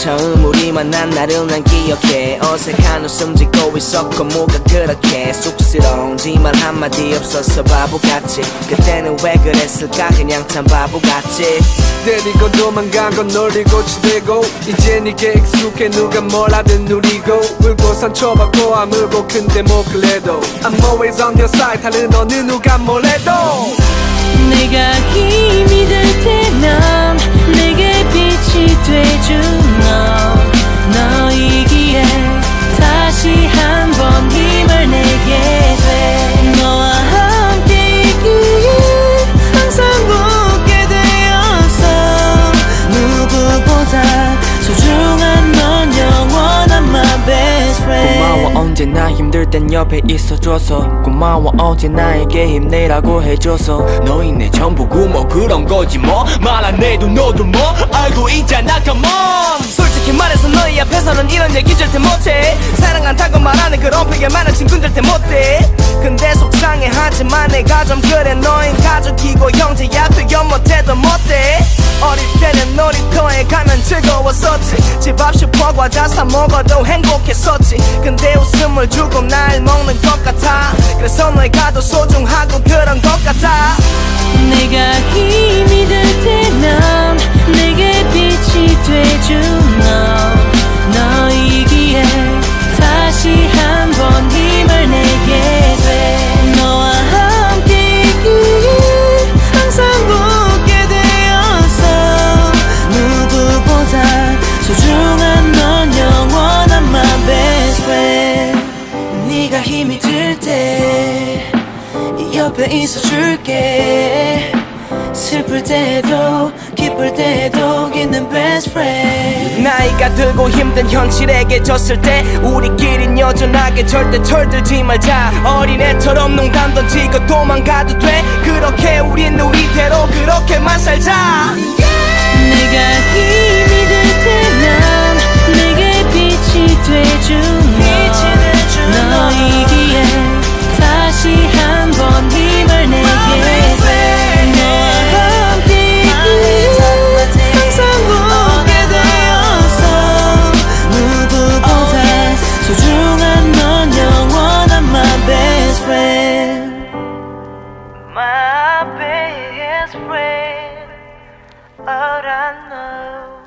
처음 우리 만난 날을 난 기억해. 어색한 웃음 짓고 있었고 뭐가 그렇게. 쑥스러운지만 한마디 없었어 바보같이. 그때는 왜 그랬을까? 그냥 참 바보같지 때리고 도망가고 놀리고 치대고. 이제 네게 익숙해 누가 뭘 하든 누리고. 울고 상처받고 아물고 근데 뭐 그래도. I'm always on your side. 다른 어느 누가 뭐래도. 내가 힘이 될 때면 내게 빛이 돼준 언제나 힘들 땐 옆에 있어줘서 고마워. 어제 나에게 힘내라고 해줘서. 너희 내 전부고 뭐 그런 거지 뭐? 말 안 해도 너도 뭐? 알고 있잖아 come on. 솔직히 말해서 너희 앞에서는 이런 얘기 절대 못해. 사랑한다고 말하는 그런 되게 많은 친구들 절대 못돼 근데 속상해 하지만 내가 좀 그래. 너흰 가족이고 형제야 표현 못해도 못돼 어릴 때는 놀이터에 가면 즐거웠었지. 집 앞 슈퍼 과자 사 먹어도 행복했었지. 근데 웃음을 주고 날 먹는 것 같아. 그래서 너희가 더 소중하고 그런 것 같아. 내가 힘이 될 때면 내게 빛이 돼준 옆에 있어줄게. 슬플 때도 기쁠 때도 있는 best friend. 나이가 들고 힘든 현실에게 졌을 때 우리끼린 여전하게 절대 철들지 말자. 어린애처럼 농담 던지고 도망가도 돼. 그렇게 우린 우리대로 그렇게만 살자. 내가 my best friend, but I know.